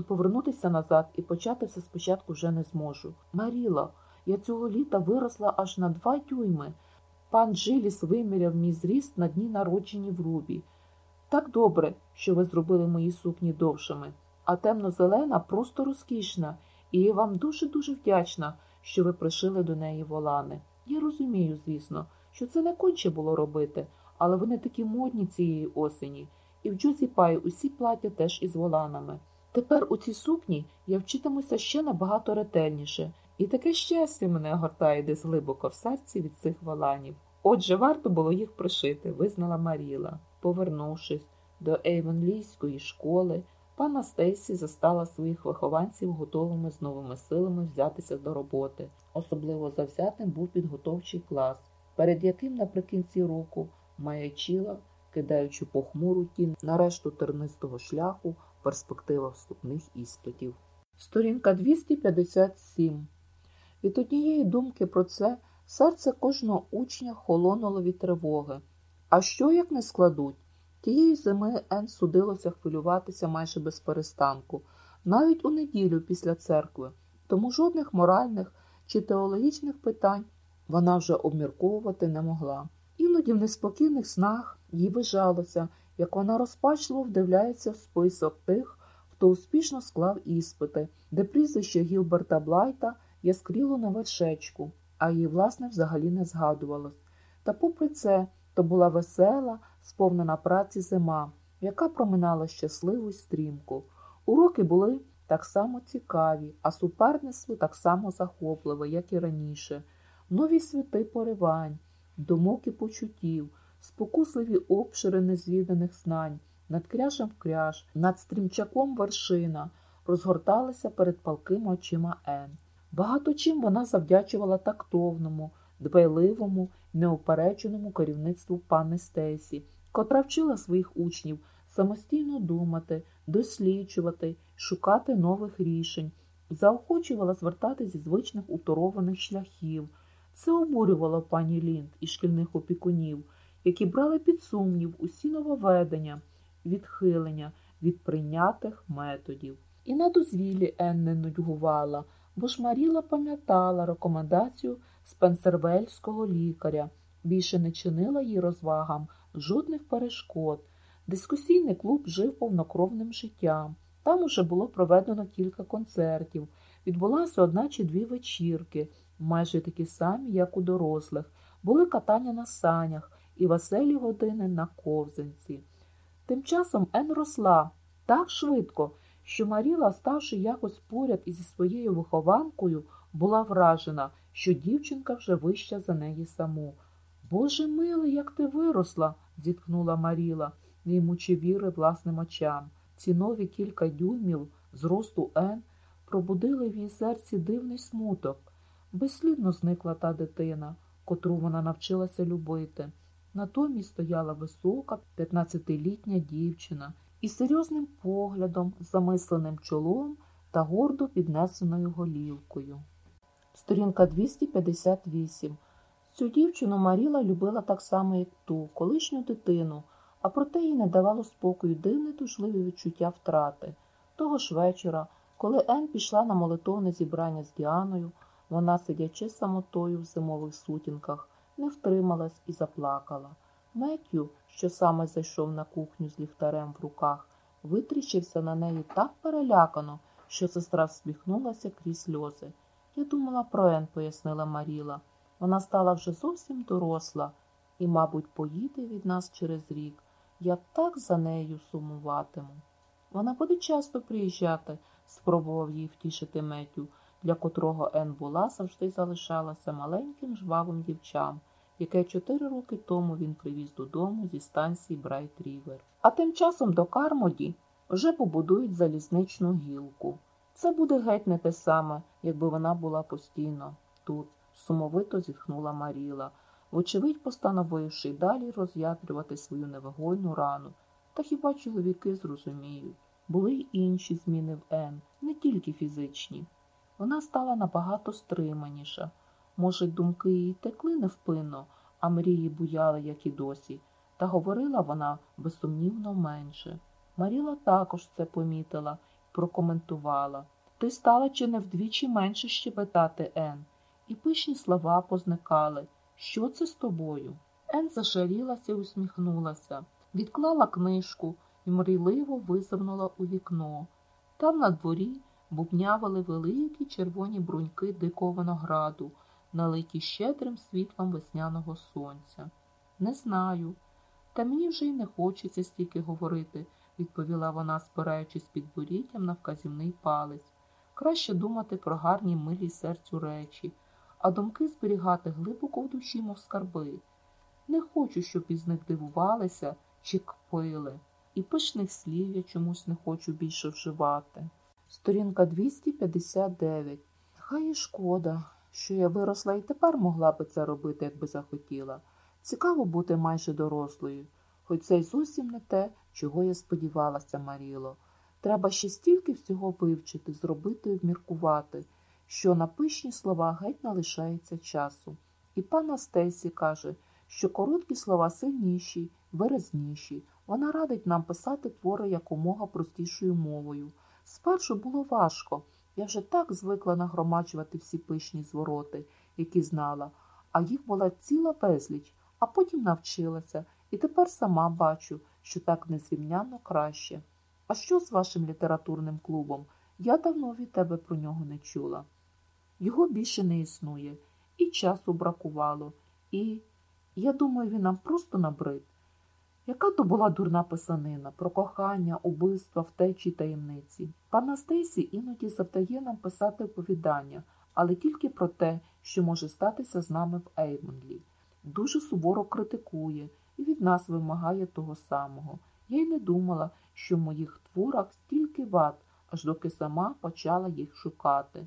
то повернутися назад і почати все спочатку вже не зможу. Маріла, я цього літа виросла аж на два дюйми. Пан Джиліс виміряв мій зріст на дні народжені в Рубі. Так добре, що ви зробили мої сукні довшими, а темно-зелена просто розкішна, і я вам дуже-дуже вдячна, що ви пришили до неї волани. Я розумію, звісно, що це не конче було робити, але вони такі модні цієї осені, і в Джузі Пай усі плаття теж із воланами. Тепер у цій сукні я вчитимуся ще набагато ретельніше, і таке щастя мене огортає десь глибоко в серці від цих воланів. Отже, варто було їх пришити, визнала Маріла. Повернувшись до Ейвенлійської школи, пана Стейсі застала своїх вихованців готовими з новими силами взятися до роботи. Особливо завзятим був підготовчий клас, перед яким наприкінці року маячила, кидаючи похмуру тінь на решту тернистого шляху, перспектива вступних іспитів. Сторінка 257. Від однієї думки про це серце кожного учня холонуло від тривоги. А що як не складуть? Тієї зими Ен судилося хвилюватися майже без перестанку, навіть у неділю після церкви, тому жодних моральних чи теологічних питань вона вже обмірковувати не могла. Іноді в неспокійних снах їй вижалося, як вона розпачливо вдивляється в список тих, хто успішно склав іспити, де прізвище Гілберта Блайта яскріло на вершечку, а її, власне, взагалі не згадувалось. Та, попри це, то була весела, сповнена праці зима, яка проминала щасливу й стрімку. Уроки були так само цікаві, а суперництво так само захопливе, як і раніше. Нові світи поривань, думок і почуттів, спокусливі обшири незвіданих знань, над кряжем кряж, над стрімчаком вершина, розгорталися перед палкими очима Ен. Багато чим вона завдячувала тактовному, дбайливому, неупередженому керівництву пани Стесі, котра вчила своїх учнів самостійно думати, досліджувати, шукати нових рішень, заохочувала звертати зі звичних уторованих шляхів. Це обурювало пані Лінд і шкільних опікунів, які брали під сумнів усі нововведення, відхилення від прийнятих методів. І на дозвіллі Ен не нудьгувала, бо ж Маріла пам'ятала рекомендацію спенсервельського лікаря, більше не чинила їй розвагам жодних перешкод. Дискусійний клуб жив повнокровним життям. Там уже було проведено кілька концертів, відбулася одна чи дві вечірки, майже такі самі, як у дорослих, були катання на санях і веселі години на ковзанці. Тим часом Ен росла так швидко, що Маріла, ставши якось поряд із своєю вихованкою, була вражена, що дівчинка вже вища за неї саму. Боже милий, як ти виросла, зіткнула Маріла, не ймучи віри власним очам. Ці нові кілька дюймів зросту Ен пробудили в її серці дивний смуток. Безслідно зникла та дитина, котру вона навчилася любити. Натомість стояла висока, 15-літня дівчина із серйозним поглядом, замисленим чолом та гордо піднесеною голівкою. Сторінка 258. Цю дівчину Маріла любила так само, як ту, колишню дитину, а проте їй не давало спокою дивне тужливі відчуття втрати. Того ж вечора, коли Ен пішла на молитовне зібрання з Діаною, вона, сидячи самотою в зимових сутінках, не втрималась і заплакала. Меттю, що саме зайшов на кухню з ліхтарем в руках, витріщився на неї так перелякано, що сестра всміхнулася крізь сльози. Я думала про Ен, пояснила Маріла. Вона стала вже зовсім доросла і, мабуть, поїде від нас через рік. Я так за нею сумуватиму. Вона буде часто приїжджати, спробував її втішити Меттю, для котрого Ен була завжди залишалася маленьким жвавим дівчам, яке чотири роки тому він привіз додому зі станції Брайт Рівер. А тим часом до Кармоді вже побудують залізничну гілку. Це буде геть не те саме, якби вона була постійно тут, сумовито зітхнула Маріла, вочевидь постановивши далі роз'ятрювати свою невигойну рану. Та хіба чоловіки зрозуміють? Були й інші зміни в Ен, не тільки фізичні. Вона стала набагато стриманіша. Може, думки її текли невпинно, а мрії буяли, як і досі, та говорила вона безсумнівно менше. Маріла також це помітила прокоментувала. Ти стала чи не вдвічі менше щебетати, Ен, і пишні слова позникали. Що це з тобою? Ен зашарілася і усміхнулася, відклала книжку і мрійливо визирнула у вікно. Там на дворі бубнявили великі червоні бруньки дикого винограду, налиті щедрим світлом весняного сонця. Не знаю, та мені вже й не хочеться стільки говорити, відповіла вона, спираючись під боріттям на вказівний палець. Краще думати про гарні милі серцю речі, а думки зберігати глибоко в душі, мов скарби. Не хочу, щоб із них дивувалися чи кпили, і пишних слів я чомусь не хочу більше вживати. Сторінка 259. Хай і шкода, що я виросла і тепер могла би це робити, якби захотіла. Цікаво бути майже дорослою, хоч це й зовсім не те, чого я сподівалася, Маріло. Треба ще стільки всього вивчити, зробити і вміркувати, що на пишні слова геть не лишається часу. І пана Стесі каже, що короткі слова сильніші, виразніші. Вона радить нам писати твори якомога простішою мовою. Спершу було важко. Я вже так звикла нагромаджувати всі пишні звороти, які знала, а їх була ціла безліч, а потім навчилася, і тепер сама бачу, що так незрівнянно краще. А що з вашим літературним клубом? Я давно від тебе про нього не чула. Його більше не існує, і часу бракувало, і я думаю, він нам просто набрид. Яка то була дурна писанина про кохання, убивства, втечі таємниці. Пана Стейсі іноді завдає нам писати оповідання, але тільки про те, що може статися з нами в Еймонлі. Дуже суворо критикує і від нас вимагає того самого. Я й не думала, що в моїх творах стільки вад, аж доки сама почала їх шукати.